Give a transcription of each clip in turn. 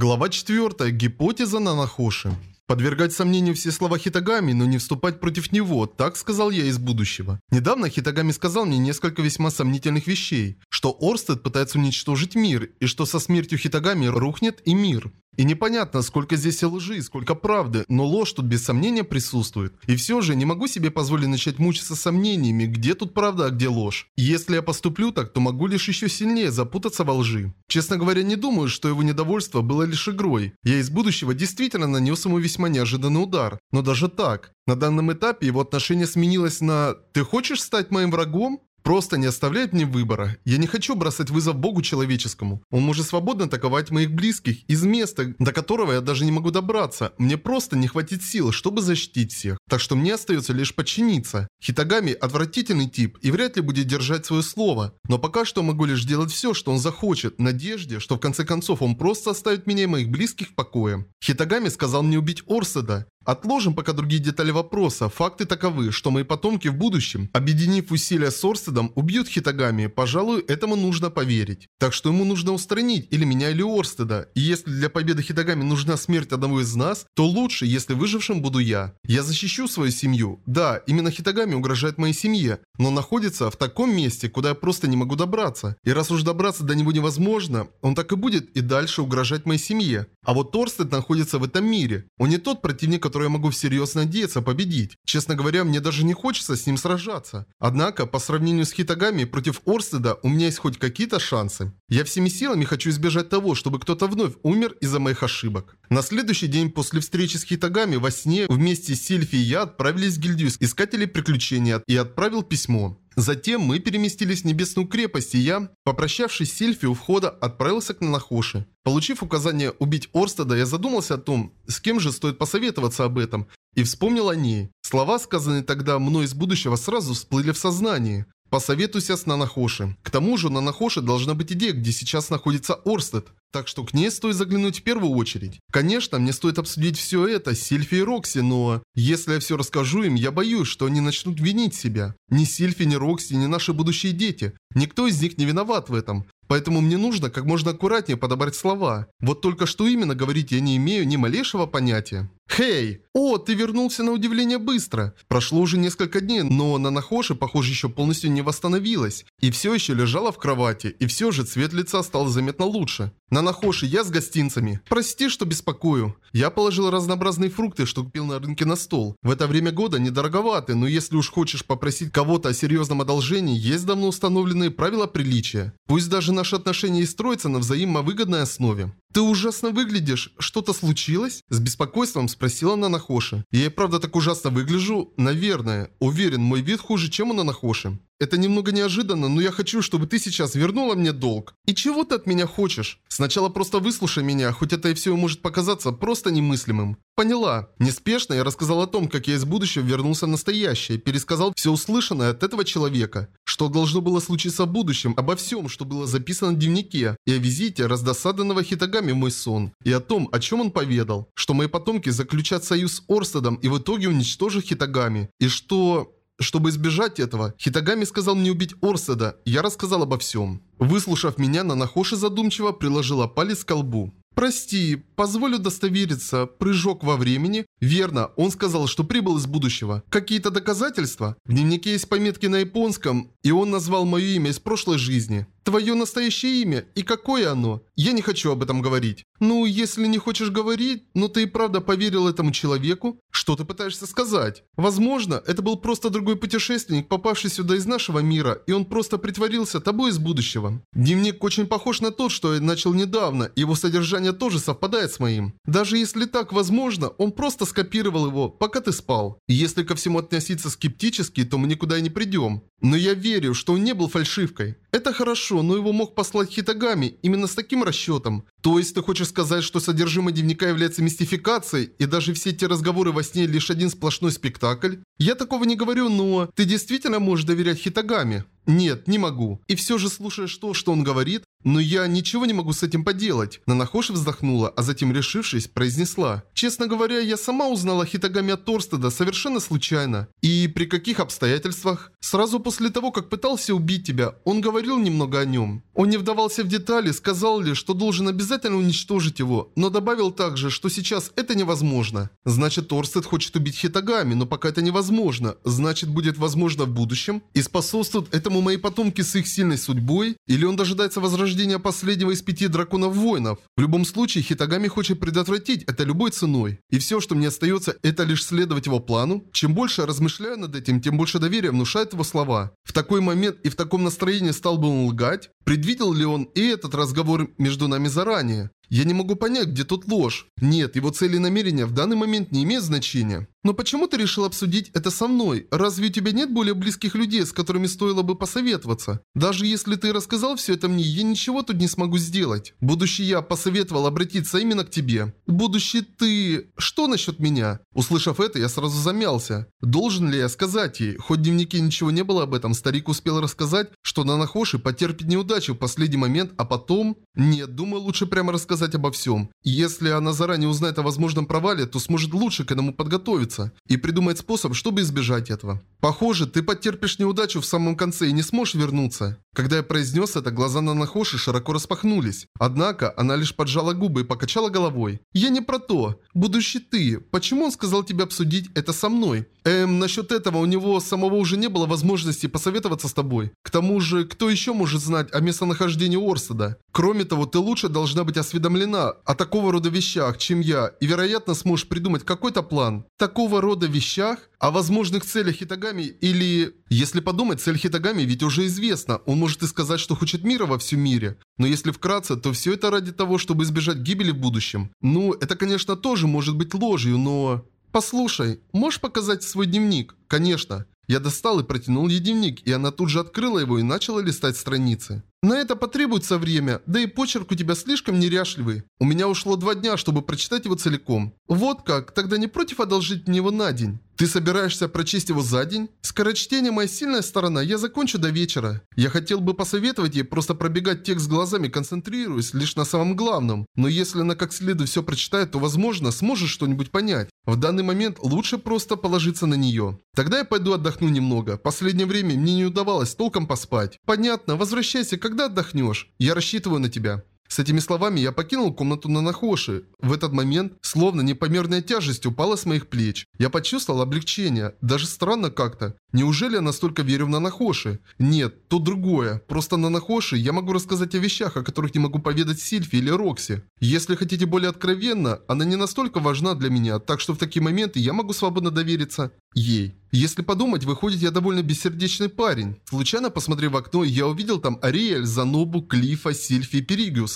Глава 4. Гипотеза Нанахоши. Подвергать сомнению все слова Хитагами, но не вступать против него, так сказал я из будущего. Недавно Хитагами сказал мне несколько весьма сомнительных вещей, что Орстед пытается уничтожить мир, и что со смертью Хитагами рухнет и мир. И непонятно, сколько здесь лжи, сколько правды, но ложь тут без сомнения присутствует. И все же не могу себе позволить начать мучиться сомнениями, где тут правда, а где ложь. И если я поступлю так, то могу лишь еще сильнее запутаться во лжи. Честно говоря, не думаю, что его недовольство было лишь игрой. Я из будущего действительно нанес ему весьма неожиданный удар. Но даже так, на данном этапе его отношение сменилось на «ты хочешь стать моим врагом?» Просто не оставляет мне выбора. Я не хочу бросать вызов Богу человеческому. Он может свободно атаковать моих близких из места, до которого я даже не могу добраться. Мне просто не хватит сил, чтобы защитить всех. Так что мне остается лишь подчиниться. Хитагами отвратительный тип и вряд ли будет держать свое слово. Но пока что могу лишь делать все, что он захочет, в надежде, что в конце концов он просто оставит меня и моих близких в покое. Хитагами сказал мне убить Орседа. Отложим пока другие детали вопроса. Факты таковы, что мои потомки в будущем, объединив усилия с Орстедом, убьют Хитагами. Пожалуй, этому нужно поверить. Так что ему нужно устранить или меня, или Орстеда. И если для победы Хитагами нужна смерть одного из нас, то лучше, если выжившим буду я. Я защищу свою семью. Да, именно Хитагами угрожает моей семье, но находится в таком месте, куда я просто не могу добраться. И раз уж добраться до него невозможно, он так и будет и дальше угрожать моей семье. А вот Торстед находится в этом мире. Он не тот противник, который я могу всерьез надеяться победить. Честно говоря, мне даже не хочется с ним сражаться. Однако, по сравнению с Хитагами, против Орстеда у меня есть хоть какие-то шансы. Я всеми силами хочу избежать того, чтобы кто-то вновь умер из-за моих ошибок. На следующий день после встречи с Хитагами во сне вместе с Сильфи и я отправились в гильдию искателей приключений и отправил письмо. Затем мы переместились в Небесную крепость, и я, попрощавшись с Сильфи у входа, отправился к Нанахоши. Получив указание убить Орстеда, я задумался о том, с кем же стоит посоветоваться об этом, и вспомнил о ней. Слова, сказанные тогда мной из будущего, сразу всплыли в сознании. Посоветуйся с Нанахоши. К тому же у Нанахоши должна быть идея, где сейчас находится Орстед. Так что к ней стоит заглянуть в первую очередь. Конечно, мне стоит обсудить все это с Сильфи и Рокси, но... Если я все расскажу им, я боюсь, что они начнут винить себя. Ни Сильфи, ни Рокси, ни наши будущие дети. Никто из них не виноват в этом. Поэтому мне нужно как можно аккуратнее подобрать слова. Вот только что именно говорить я не имею ни малейшего понятия. «Хей! О, ты вернулся на удивление быстро. Прошло уже несколько дней, но Нанахоши, похоже, еще полностью не восстановилась. И все еще лежала в кровати, и все же цвет лица стал заметно лучше. Нанахоши, я с гостинцами. Прости, что беспокою. Я положил разнообразные фрукты, что купил на рынке на стол. В это время года недороговаты, но если уж хочешь попросить кого-то о серьезном одолжении, есть давно установленные правила приличия. Пусть даже наши отношения и строятся на взаимовыгодной основе. «Ты ужасно выглядишь. Что-то случилось?» С беспокойством спросила Нанахоши. «Я и правда так ужасно выгляжу?» «Наверное. Уверен, мой вид хуже, чем у Нанахоши». Это немного неожиданно, но я хочу, чтобы ты сейчас вернула мне долг. И чего ты от меня хочешь? Сначала просто выслушай меня, хоть это и все может показаться просто немыслимым. Поняла. Неспешно я рассказал о том, как я из будущего вернулся в настоящее, пересказал все услышанное от этого человека. Что должно было случиться в будущем, обо всем, что было записано в дневнике, и о визите раздосаданного Хитагами мой сон, и о том, о чем он поведал. Что мои потомки заключат союз с Орстедом и в итоге уничтожат Хитагами. И что... Чтобы избежать этого, Хитагами сказал мне убить Орседа, я рассказал обо всем. Выслушав меня, Нанахоши задумчиво приложила палец к колбу. «Прости, позволю удостовериться. Прыжок во времени?» «Верно, он сказал, что прибыл из будущего. Какие-то доказательства?» «В дневнике есть пометки на японском, и он назвал мое имя из прошлой жизни. Твое настоящее имя и какое оно? Я не хочу об этом говорить. Ну, если не хочешь говорить, но ты и правда поверил этому человеку? Что ты пытаешься сказать? Возможно, это был просто другой путешественник, попавший сюда из нашего мира, и он просто притворился тобой из будущего. Дневник очень похож на тот, что я начал недавно, его содержание тоже совпадает с моим. Даже если так возможно, он просто скопировал его, пока ты спал. Если ко всему относиться скептически, то мы никуда и не придем. Но я верю, что он не был фальшивкой. Это хорошо, но его мог послать Хитагами именно с таким расчетом. То есть ты хочешь сказать, что содержимое дневника является мистификацией, и даже все эти разговоры во сне лишь один сплошной спектакль? Я такого не говорю, но ты действительно можешь доверять Хитагами? Нет, не могу. И все же слушаешь то, что он говорит, но я ничего не могу с этим поделать. Нанахоши вздохнула, а затем, решившись, произнесла. Честно говоря, я сама узнала Хитагами от Торстеда совершенно случайно. И при каких обстоятельствах? Сразу после того, как пытался убить тебя, он говорил немного о нем. Он не вдавался в детали, сказал лишь, что должен обязательно уничтожить его, но добавил также, что сейчас это невозможно. Значит, Торстед хочет убить Хитагами, но пока это невозможно. Значит, будет возможно в будущем? И способствуют этому мои потомки с их сильной судьбой? Или он дожидается возрождения рождения последнего из пяти драконов-воинов. В любом случае, Хитагами хочет предотвратить это любой ценой. И все, что мне остается, это лишь следовать его плану. Чем больше я размышляю над этим, тем больше доверия внушает его слова. В такой момент и в таком настроении стал бы он лгать? Предвидел ли он и этот разговор между нами заранее? название. Я не могу понять, где тут ложь. Нет, его цели и намерения в данный момент не имеют значения. Но почему ты решил обсудить это со мной? Разве у тебя нет более близких людей, с которыми стоило бы посоветоваться? Даже если ты рассказал все это мне, я ничего тут не смогу сделать. Будущий я посоветовал обратиться именно к тебе. Будущий ты... Что насчет меня? Услышав это, я сразу замялся. Должен ли я сказать ей? Хоть в дневнике ничего не было об этом, старик успел рассказать, что Нанахоши потерпит неудачу в последний момент, а потом... Нет, думаю, лучше прямо рассказать обо всем. если она заранее узнает о возможном провале, то сможет лучше к этому подготовиться и придумать способ, чтобы избежать этого. Похоже, ты потерпишь неудачу в самом конце и не сможешь вернуться. Когда я произнес это, глаза на Нахоши широко распахнулись. Однако, она лишь поджала губы и покачала головой. «Я не про то. Будущий ты. Почему он сказал тебе обсудить это со мной? Эм, насчет этого у него самого уже не было возможности посоветоваться с тобой. К тому же, кто еще может знать о местонахождении Орстеда? Кроме того, ты лучше должна быть осведомлена о такого рода вещах, чем я, и вероятно сможешь придумать какой-то план. Такого рода вещах? О возможных целях Хитагами или... Если подумать, цель Хитагами ведь уже известна. Он может и сказать, что хочет мира во всем мире. Но если вкратце, то все это ради того, чтобы избежать гибели в будущем. Ну, это конечно тоже может быть ложью, но... Послушай, можешь показать свой дневник? Конечно. Я достал и протянул ей дневник, и она тут же открыла его и начала листать страницы. На это потребуется время, да и почерк у тебя слишком неряшливый. У меня ушло два дня, чтобы прочитать его целиком. Вот как, тогда не против одолжить мне его на день? Ты собираешься прочесть его за день? Скорочтение моя сильная сторона, я закончу до вечера. Я хотел бы посоветовать ей просто пробегать текст глазами, концентрируясь лишь на самом главном. Но если она как следует все прочитает, то возможно сможешь что-нибудь понять. В данный момент лучше просто положиться на нее. Тогда я пойду отдохну немного. Последнее время мне не удавалось толком поспать. Понятно, возвращайся, когда отдохнешь. Я рассчитываю на тебя. С этими словами я покинул комнату на Нахоши. В этот момент, словно непомерная тяжесть упала с моих плеч. Я почувствовал облегчение. Даже странно как-то. Неужели я настолько верю в Нанахоши? Нет, то другое. Просто Нанахоши я могу рассказать о вещах, о которых не могу поведать Сильфи или Рокси. Если хотите более откровенно, она не настолько важна для меня, так что в такие моменты я могу свободно довериться ей. Если подумать, выходит, я довольно бессердечный парень. Случайно посмотрев в окно, я увидел там Ариэль, Занобу, Клифа, Сильфи и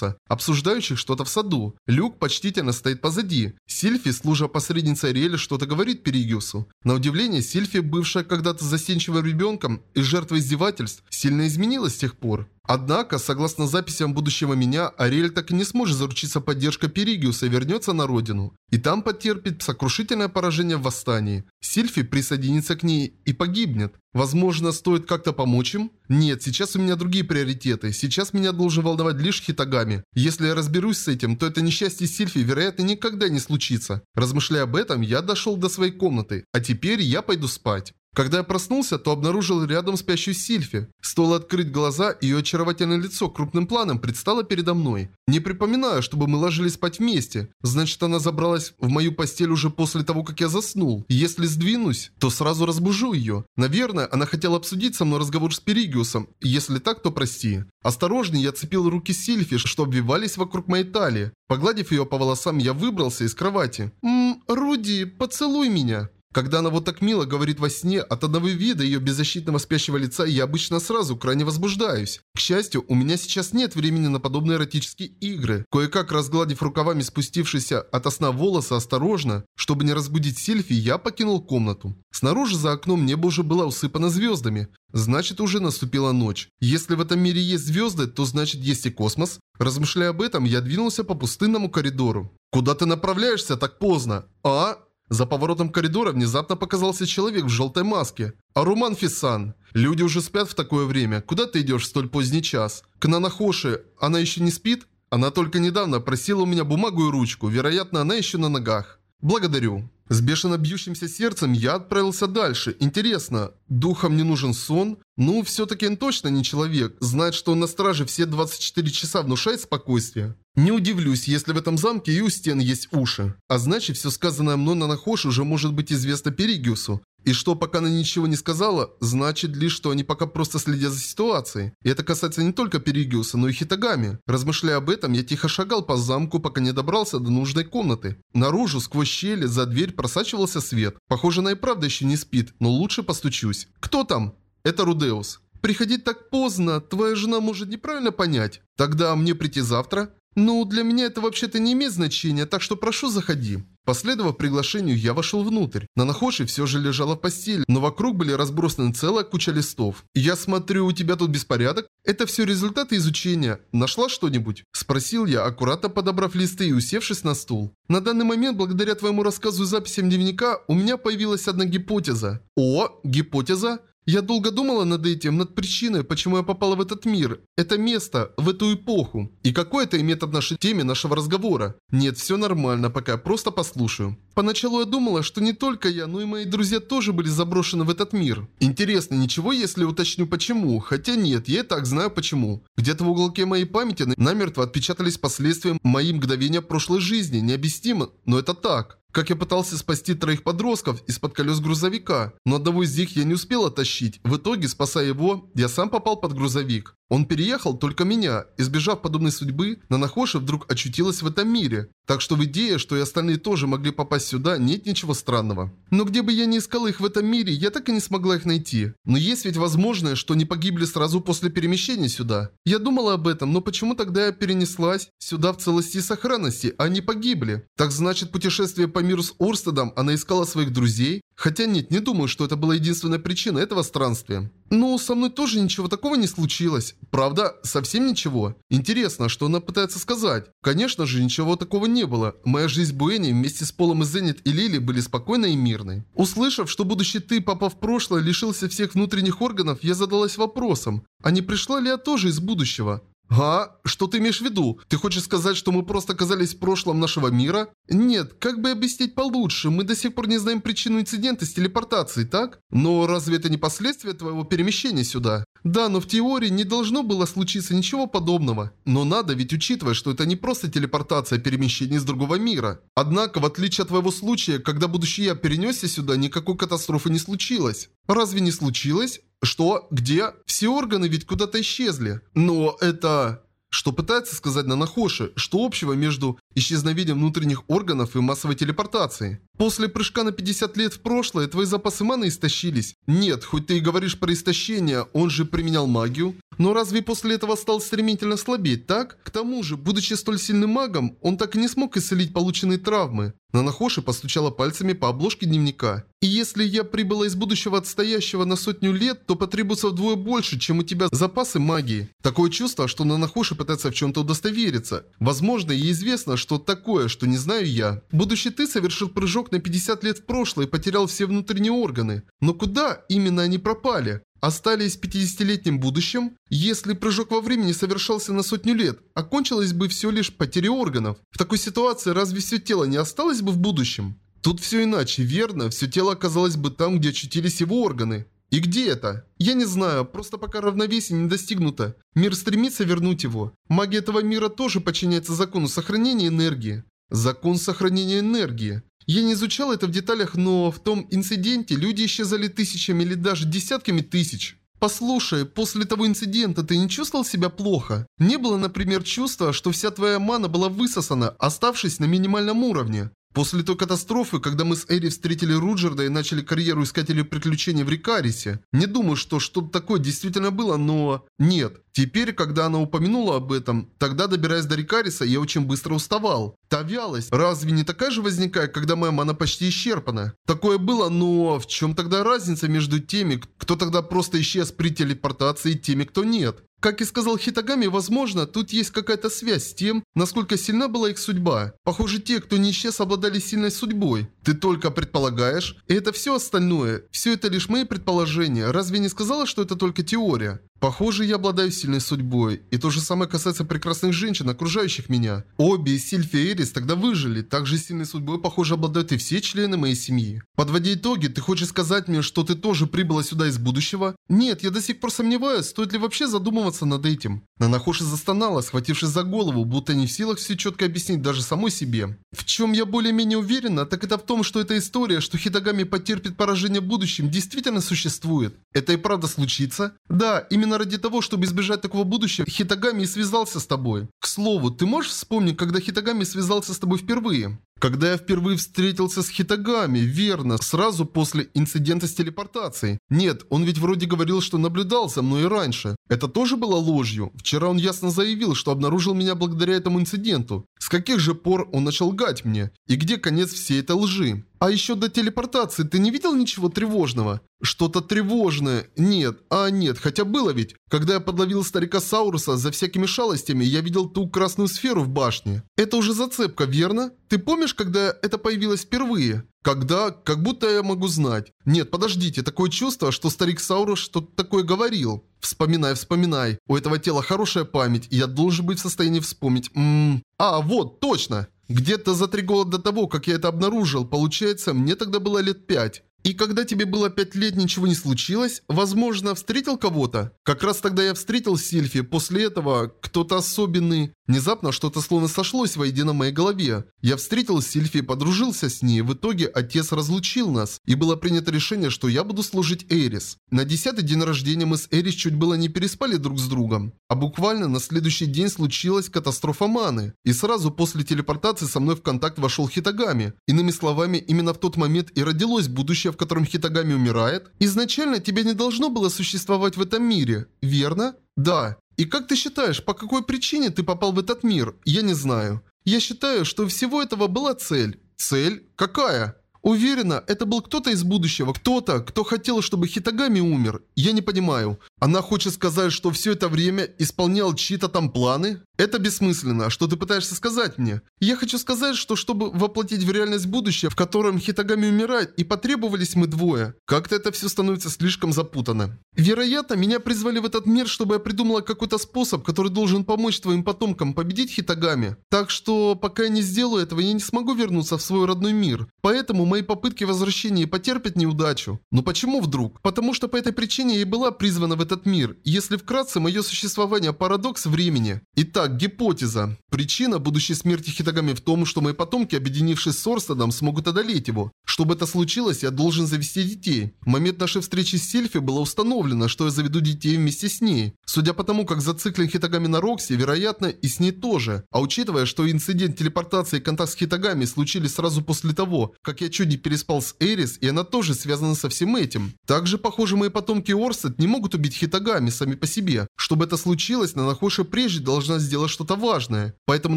Перигиуса, обсуждающих что-то в саду. Люк почтительно стоит позади. Сильфи, служа посредницей Ариэль, что-то говорит Перигиусу. На удивление, Сильфи, бывшая когда-то застенчивым ребенком и жертвой издевательств, сильно изменилась с тех пор. Однако, согласно записям будущего меня, Ариэль так и не сможет заручиться поддержкой Перигиуса и вернется на родину. И там потерпит сокрушительное поражение в восстании. Сильфи присоединится к ней и погибнет. Возможно, стоит как-то помочь им? Нет, сейчас у меня другие приоритеты. Сейчас меня должен волновать лишь Хитагами. Если я разберусь с этим, то это несчастье Сильфи, вероятно, никогда не случится. Размышляя об этом, я дошел до своей комнаты. А теперь я пойду спать. Когда я проснулся, то обнаружил рядом спящую Сильфи. Стоило открыть глаза, ее очаровательное лицо крупным планом предстало передо мной. Не припоминаю, чтобы мы ложились спать вместе. Значит, она забралась в мою постель уже после того, как я заснул. Если сдвинусь, то сразу разбужу ее. Наверное, она хотела обсудить со мной разговор с Перигиусом. Если так, то прости. Осторожнее я цепил руки Сильфи, что обвивались вокруг моей талии. Погладив ее по волосам, я выбрался из кровати. «Ммм, Руди, поцелуй меня». Когда она вот так мило говорит во сне, от одного вида ее беззащитного спящего лица я обычно сразу крайне возбуждаюсь. К счастью, у меня сейчас нет времени на подобные эротические игры. Кое-как разгладив рукавами спустившиеся от сна волосы осторожно, чтобы не разбудить Сильфи, я покинул комнату. Снаружи за окном небо уже было усыпано звездами. Значит, уже наступила ночь. Если в этом мире есть звезды, то значит есть и космос. Размышляя об этом, я двинулся по пустынному коридору. «Куда ты направляешься так поздно?» «А?» За поворотом коридора внезапно показался человек в желтой маске. Аруман Фисан. Люди уже спят в такое время. Куда ты идешь в столь поздний час? К Нанахоши. Она еще не спит? Она только недавно просила у меня бумагу и ручку. Вероятно, она еще на ногах. Благодарю. С бешено бьющимся сердцем я отправился дальше. Интересно, духом не нужен сон? Ну, все-таки он точно не человек. Знает, что он на страже все 24 часа внушает спокойствие. Не удивлюсь, если в этом замке и у стен есть уши. А значит, все сказанное мной на Нахош уже может быть известно Перигиусу. И что, пока она ничего не сказала, значит лишь, что они пока просто следят за ситуацией. И это касается не только Перигиуса, но и Хитагами. Размышляя об этом, я тихо шагал по замку, пока не добрался до нужной комнаты. Наружу, сквозь щели, за дверь просачивался свет. Похоже, она и правда еще не спит, но лучше постучусь. «Кто там?» «Это Рудеус». «Приходить так поздно, твоя жена может неправильно понять. Тогда мне прийти завтра?» «Ну, для меня это вообще-то не имеет значения, так что прошу, заходи». Последовав приглашению, я вошел внутрь. Нанахоши все же лежала в постели, но вокруг были разбросаны целая куча листов. «Я смотрю, у тебя тут беспорядок? Это все результаты изучения. Нашла что-нибудь?» Спросил я, аккуратно подобрав листы и усевшись на стул. «На данный момент, благодаря твоему рассказу и записям дневника, у меня появилась одна гипотеза». «О, гипотеза?» Я долго думала над этим, над причиной, почему я попала в этот мир, это место, в эту эпоху. И какой это имеет отношение к теме нашего разговора? Нет, все нормально, пока я просто послушаю. Поначалу я думала, что не только я, но и мои друзья тоже были заброшены в этот мир. Интересно, ничего, если уточню почему? Хотя нет, я и так знаю почему. Где-то в уголке моей памяти намертво отпечатались последствия моей мгновения прошлой жизни. Необъяснимо, но это так. Как я пытался спасти троих подростков из-под колес грузовика, но одного из них я не успел оттащить. В итоге, спасая его, я сам попал под грузовик. Он переехал только меня. Избежав подобной судьбы, Нанахоши вдруг очутилась в этом мире. Так что в идее, что и остальные тоже могли попасть сюда, нет ничего странного. Но где бы я ни искал их в этом мире, я так и не смогла их найти. Но есть ведь возможность, что они погибли сразу после перемещения сюда. Я думала об этом, но почему тогда я перенеслась сюда в целости и сохранности, а они погибли? Так значит, путешествие по миру с Орстедом она искала своих друзей? Хотя нет, не думаю, что это была единственная причина этого странствия. Ну, со мной тоже ничего такого не случилось. Правда, совсем ничего. Интересно, что она пытается сказать? Конечно же, ничего такого не было. Моя жизнь в Буэне вместе с Полом и Зенит и Лили были спокойной и мирной. Услышав, что будущий ты, попав в прошлое, лишился всех внутренних органов, я задалась вопросом, а не пришла ли я тоже из будущего? «А? Что ты имеешь в виду? Ты хочешь сказать, что мы просто оказались в прошлом нашего мира?» «Нет, как бы объяснить получше, мы до сих пор не знаем причину инцидента с телепортацией, так? Но разве это не последствия твоего перемещения сюда?» «Да, но в теории не должно было случиться ничего подобного. Но надо ведь учитывать, что это не просто телепортация перемещения из другого мира. Однако, в отличие от твоего случая, когда будущий я перенесся сюда, никакой катастрофы не случилось. Разве не случилось? Что? Где? Все органы ведь куда-то исчезли. Но это... Что пытается сказать Нанахоши? Что общего между исчезновением внутренних органов и массовой телепортацией? После прыжка на 50 лет в прошлое твои запасы маны истощились. Нет, хоть ты и говоришь про истощение, он же применял магию. Но разве после этого стал стремительно слабеть, так? К тому же, будучи столь сильным магом, он так и не смог исцелить полученные травмы. Нанахоши постучала пальцами по обложке дневника. «И если я прибыла из будущего отстоящего на сотню лет, то потребуется вдвое больше, чем у тебя запасы магии». Такое чувство, что Нанахоши пытается в чем-то удостовериться. Возможно, ей известно, что такое, что не знаю я. Будущий ты совершил прыжок на 50 лет в прошлое и потерял все внутренние органы. Но куда именно они пропали? Остались в 50-летнем будущем? Если прыжок во времени совершался на сотню лет, окончилось бы все лишь потерей органов. В такой ситуации разве все тело не осталось бы в будущем? Тут все иначе, верно? Все тело оказалось бы там, где очутились его органы. И где это? Я не знаю, просто пока равновесие не достигнуто. Мир стремится вернуть его. Магия этого мира тоже подчиняется закону сохранения энергии. Закон сохранения энергии. Я не изучал это в деталях, но в том инциденте люди исчезали тысячами или даже десятками тысяч. Послушай, после того инцидента ты не чувствовал себя плохо? Не было, например, чувства, что вся твоя мана была высосана, оставшись на минимальном уровне? После той катастрофы, когда мы с Эри встретили Руджерда и начали карьеру искателей приключений в Рикарисе, не думаю, что что-то такое действительно было, но... Нет. Теперь, когда она упомянула об этом, тогда, добираясь до Рикариса, я очень быстро уставал. Та вялость, разве не такая же возникает, когда моя мана почти исчерпана? Такое было, но в чем тогда разница между теми, кто тогда просто исчез при телепортации и теми, кто нет? Как и сказал Хитагами, возможно, тут есть какая-то связь с тем, насколько сильна была их судьба. Похоже, те, кто не исчез, обладали сильной судьбой. Ты только предполагаешь, и это все остальное. Все это лишь мои предположения. Разве не сказала, что это только теория? Похоже, я обладаю сильной судьбой. И то же самое касается прекрасных женщин, окружающих меня. Обе, Сильфи и Эрис тогда выжили. Также сильной судьбой, похоже, обладают и все члены моей семьи. Подводя итоги, ты хочешь сказать мне, что ты тоже прибыла сюда из будущего? Нет, я до сих пор сомневаюсь, стоит ли вообще задумываться над этим. Нанахоши застонала, схватившись за голову, будто не в силах все четко объяснить даже самой себе. В чем я более-менее уверена, так это в том, что эта история, что Хитагами потерпит поражение в будущем, действительно существует. Это и правда случится? Да, именно ради того, чтобы избежать такого будущего, Хитагами связался с тобой. К слову, ты можешь вспомнить, когда Хитагами связался с тобой впервые? Когда я впервые встретился с Хитагами, верно, сразу после инцидента с телепортацией. Нет, он ведь вроде говорил, что наблюдал за мной и раньше. Это тоже было ложью. Вчера он ясно заявил, что обнаружил меня благодаря этому инциденту. С каких же пор он начал лгать мне? И где конец всей этой лжи? А еще до телепортации ты не видел ничего тревожного? Что-то тревожное? Нет, а нет, хотя было ведь. Когда я подловил старика Сауруса за всякими шалостями, я видел ту красную сферу в башне. Это уже зацепка, верно? Ты помнишь, когда это появилось впервые? Когда? Как будто я могу знать. Нет, подождите, такое чувство, что старик Саурус что-то такое говорил. Вспоминай, вспоминай. У этого тела хорошая память, и я должен быть в состоянии вспомнить. Ммм... А, вот, точно. Где-то за три года до того, как я это обнаружил, получается, мне тогда было лет пять. И когда тебе было пять лет, ничего не случилось? Возможно, встретил кого-то? Как раз тогда я встретил Сильфи. После этого кто-то особенный. Внезапно что-то словно сошлось воедино в моей голове. Я встретил Сильфи и подружился с ней. В итоге отец разлучил нас. И было принято решение, что я буду служить Эрис. На десятый день рождения мы с Эрис чуть было не переспали друг с другом. А буквально на следующий день случилась катастрофа Маны. И сразу после телепортации со мной в контакт вошел Хитагами. Иными словами, именно в тот момент и родилось будущее в котором Хитагами умирает, изначально тебе не должно было существовать в этом мире, верно? Да. И как ты считаешь, по какой причине ты попал в этот мир? Я не знаю. Я считаю, что всего этого была цель. Цель? Какая? Уверена, это был кто-то из будущего, кто-то, кто хотел, чтобы Хитагами умер. Я не понимаю. Она хочет сказать, что все это время исполнял чьи-то там планы? Это бессмысленно. Что ты пытаешься сказать мне? Я хочу сказать, что чтобы воплотить в реальность будущее, в котором Хитагами умирает, и потребовались мы двое. Как-то это все становится слишком запутанно. Вероятно, меня призвали в этот мир, чтобы я придумала какой-то способ, который должен помочь твоим потомкам победить Хитагами. Так что, пока я не сделаю этого, я не смогу вернуться в свой родной мир. Поэтому мои попытки возвращения потерпят неудачу. Но почему вдруг? Потому что по этой причине я и была призвана в этот мир. Если вкратце, мое существование – парадокс времени. Итак, гипотеза. Причина будущей смерти Хитагами в том, что мои потомки, объединившись с Орстедом, смогут одолеть его. Чтобы это случилось, я должен завести детей. В момент нашей встречи с Сильфи было установлено, что я заведу детей вместе с ней. Судя по тому, как зациклен Хитагами на Рокси, вероятно, и с ней тоже. А учитывая, что инцидент телепортации и контакт с Хитагами случились сразу после того, как я чуть не переспал с Эрис, и она тоже связана со всем этим. Также, похоже, мои потомки Орстед не могут убить Хитагами сами по себе. Чтобы это случилось, Нанахоши прежде должна сделать что-то важное. Поэтому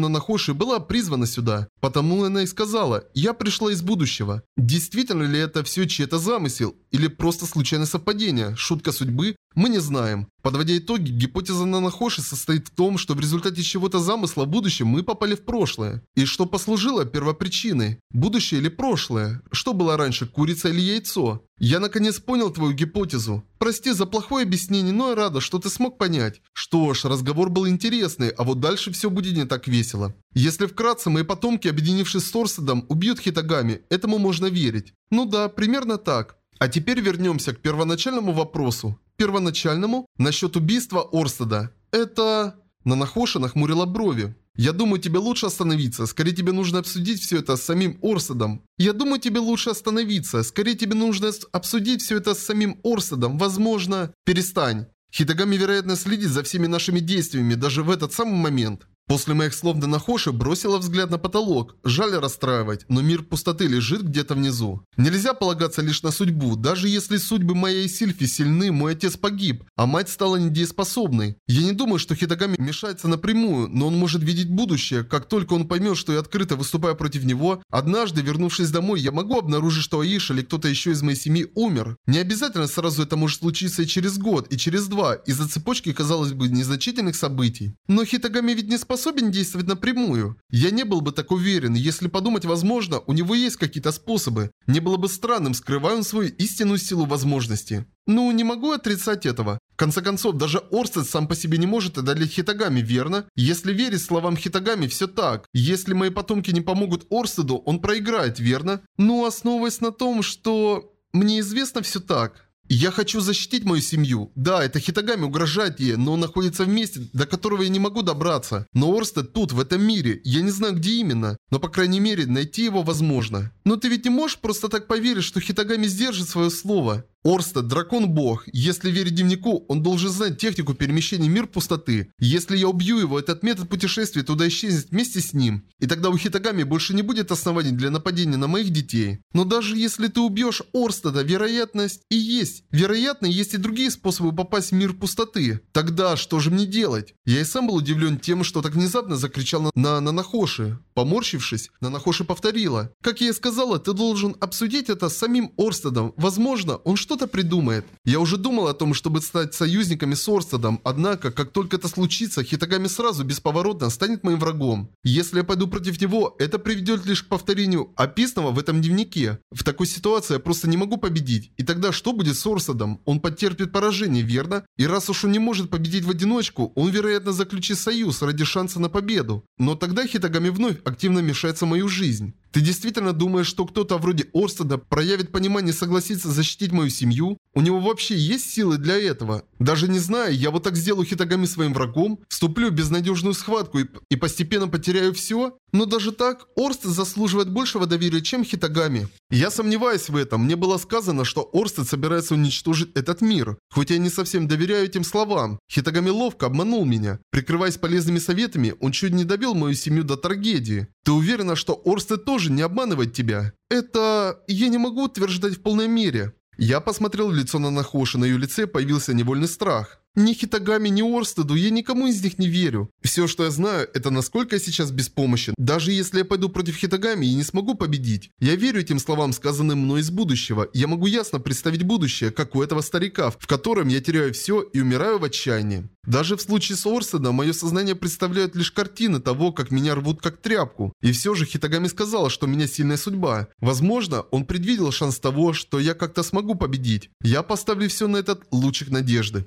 Нанахоши была призвана сюда. Потому она и сказала, я пришла из будущего. Действительно ли это все чей-то замысел? Или просто случайное совпадение? Шутка судьбы? Мы не знаем. Подводя итоги, гипотеза Нанахоши состоит в том, что в результате чего-то замысла в будущем мы попали в прошлое. И что послужило первопричиной? Будущее или прошлое? Что было раньше, курица или яйцо? Я наконец понял твою гипотезу. Прости за плохое объяснение, но я рада, что ты смог понять. Что ж, разговор был интересный, а вот дальше все будет не так весело. Если вкратце, мои потомки, объединившись с Орседом, убьют Хитагами, этому можно верить. Ну да, примерно так. А теперь вернемся к первоначальному вопросу. Первоначальному? Насчет убийства Орстеда. Это... Нанахоша нахмурила брови. «Я думаю, тебе лучше остановиться. Скорее тебе нужно обсудить все это с самим Орседом. Я думаю, тебе лучше остановиться. Скорее тебе нужно обсудить все это с самим Орседом. Возможно...» «Перестань. Хитагами, вероятно, следит за всеми нашими действиями даже в этот самый момент. После моих слов Данахоши бросила взгляд на потолок. Жаль расстраивать, но мир пустоты лежит где-то внизу. Нельзя полагаться лишь на судьбу. Даже если судьбы моей Сильфи сильны, мой отец погиб, а мать стала недееспособной. Я не думаю, что Хитагами мешается напрямую, но он может видеть будущее. Как только он поймет, что я открыто выступаю против него, однажды, вернувшись домой, я могу обнаружить, что Аиша или кто-то еще из моей семьи умер. Не обязательно сразу это может случиться и через год, и через два, из-за цепочки, казалось бы, незначительных событий. Но Хитагами ведь не способен действовать напрямую. Я не был бы так уверен, если подумать, возможно, у него есть какие-то способы. Не было бы странным, скрывая он свою истинную силу возможности. Ну, не могу отрицать этого. В конце концов, даже Орстед сам по себе не может одолеть Хитагами, верно? Если верить словам Хитагами, все так. Если мои потомки не помогут Орстеду, он проиграет, верно? Ну, основываясь на том, что... Мне известно все так. Я хочу защитить мою семью. Да, это Хитагами угрожает ей, но он находится в месте, до которого я не могу добраться. Но Орстед тут, в этом мире. Я не знаю, где именно. Но, по крайней мере, найти его возможно. Но ты ведь не можешь просто так поверить, что Хитагами сдержит свое слово. Орстед, дракон-бог. Если верить дневнику, он должен знать технику перемещения мир пустоты. Если я убью его, этот метод путешествия туда исчезнет вместе с ним. И тогда у Хитагами больше не будет оснований для нападения на моих детей. Но даже если ты убьешь Орстеда, вероятность и есть. Вероятно, есть и другие способы попасть в мир пустоты. Тогда что же мне делать? Я и сам был удивлен тем, что так внезапно закричал на, на Нанахоши. Поморщившись, Нанахоши повторила. Как я и сказала, ты должен обсудить это с самим Орстедом. Возможно, он что что-то придумает. Я уже думал о том, чтобы стать союзниками с Орстедом, однако, как только это случится, Хитагами сразу бесповоротно станет моим врагом. Если я пойду против него, это приведет лишь к повторению описанного в этом дневнике. В такой ситуации я просто не могу победить. И тогда что будет с Орстедом? Он потерпит поражение, верно? И раз уж он не может победить в одиночку, он, вероятно, заключит союз ради шанса на победу. Но тогда Хитагами вновь активно мешается в мою жизнь. Ты действительно думаешь, что кто-то вроде Орстеда проявит понимание и согласится защитить мою семью? У него вообще есть силы для этого? Даже не знаю, я вот так сделаю Хитагами своим врагом, вступлю в безнадежную схватку и, и постепенно потеряю все? Но даже так, Орстед заслуживает большего доверия, чем Хитагами. Я сомневаюсь в этом. Мне было сказано, что Орстед собирается уничтожить этот мир. Хоть я не совсем доверяю этим словам. Хитагами ловко обманул меня. Прикрываясь полезными советами, он чуть не довел мою семью до трагедии. Ты уверена, что Орстед тоже не обманывает тебя? Это... я не могу утверждать в полной мере. Я посмотрел в лицо на Нахоши, на ее лице появился невольный страх. Ни Хитагами, ни Орстеду, я никому из них не верю. Все, что я знаю, это насколько я сейчас беспомощен. Даже если я пойду против Хитагами, я не смогу победить. Я верю этим словам, сказанным мной из будущего. Я могу ясно представить будущее, как у этого старика, в котором я теряю все и умираю в отчаянии. Даже в случае с Орседом, мое сознание представляет лишь картины того, как меня рвут как тряпку. И все же Хитагами сказал, что у меня сильная судьба. Возможно, он предвидел шанс того, что я как-то смогу победить. Я поставлю все на этот лучик надежды.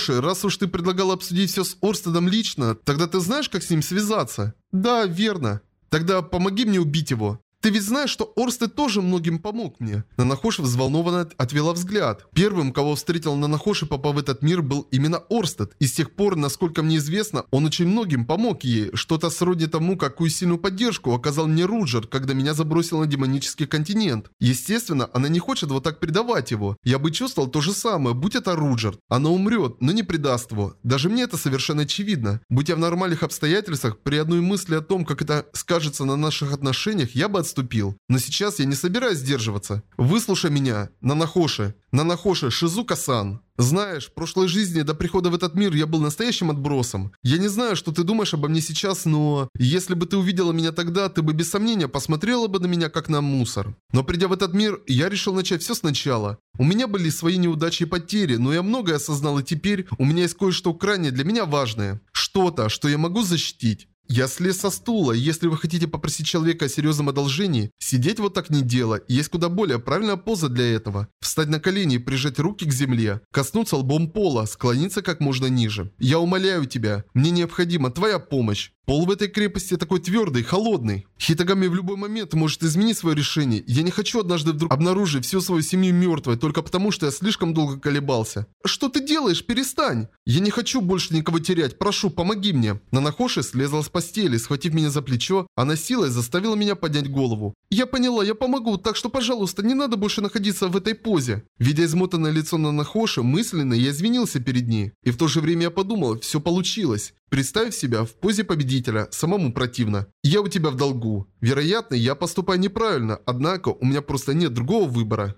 Нанахоши, раз уж ты предлагал обсудить все с Орстедом лично, тогда ты знаешь, как с ним связаться? Да, верно. Тогда помоги мне убить его. Ты ведь знаешь, что Орстед тоже многим помог мне. Нанахоши взволнованно отвела взгляд. Первым, кого встретил Нанахоши, попав в этот мир, был именно Орстед. И с тех пор, насколько мне известно, он очень многим помог ей. Что-то сродни тому, какую сильную поддержку оказал мне Руджер, когда меня забросил на демонический континент. Естественно, она не хочет вот так предавать его. Я бы чувствовал то же самое, будь это Руджер. Она умрет, но не предаст его. Даже мне это совершенно очевидно. Будь я в нормальных обстоятельствах, при одной мысли о том, как это скажется на наших отношениях, я бы отступил. Но сейчас я не собираюсь сдерживаться. Выслушай меня, Нанахоши. Нанахоши, Шизука-сан. Знаешь, в прошлой жизни до прихода в этот мир я был настоящим отбросом. Я не знаю, что ты думаешь обо мне сейчас, но... Если бы ты увидела меня тогда, ты бы без сомнения посмотрела бы на меня как на мусор. Но придя в этот мир, я решил начать все сначала. У меня были свои неудачи и потери, но я многое осознал и теперь у меня есть кое-что крайне для меня важное. Что-то, что я могу защитить. Я слез со стула, если вы хотите попросить человека о серьезном одолжении, сидеть вот так не дело, есть куда более правильная поза для этого. Встать на колени и прижать руки к земле, коснуться лбом пола, склониться как можно ниже. Я умоляю тебя, мне необходима твоя помощь. Пол в этой крепости такой твердый, холодный. Хитагами в любой момент может изменить свое решение. Я не хочу однажды вдруг обнаружить всю свою семью мертвой, только потому что я слишком долго колебался. Что ты делаешь? Перестань! Я не хочу больше никого терять. Прошу, помоги мне. Нанахоши слезла с постели, схватив меня за плечо, она силой заставила меня поднять голову. «Я поняла, я помогу, так что, пожалуйста, не надо больше находиться в этой позе». Видя измотанное лицо Нанахоши, мысленно я извинился перед ней. И в то же время я подумал, все получилось. Представь себя в позе победителя, самому противно. Я у тебя в долгу. Вероятно, я поступаю неправильно, однако у меня просто нет другого выбора.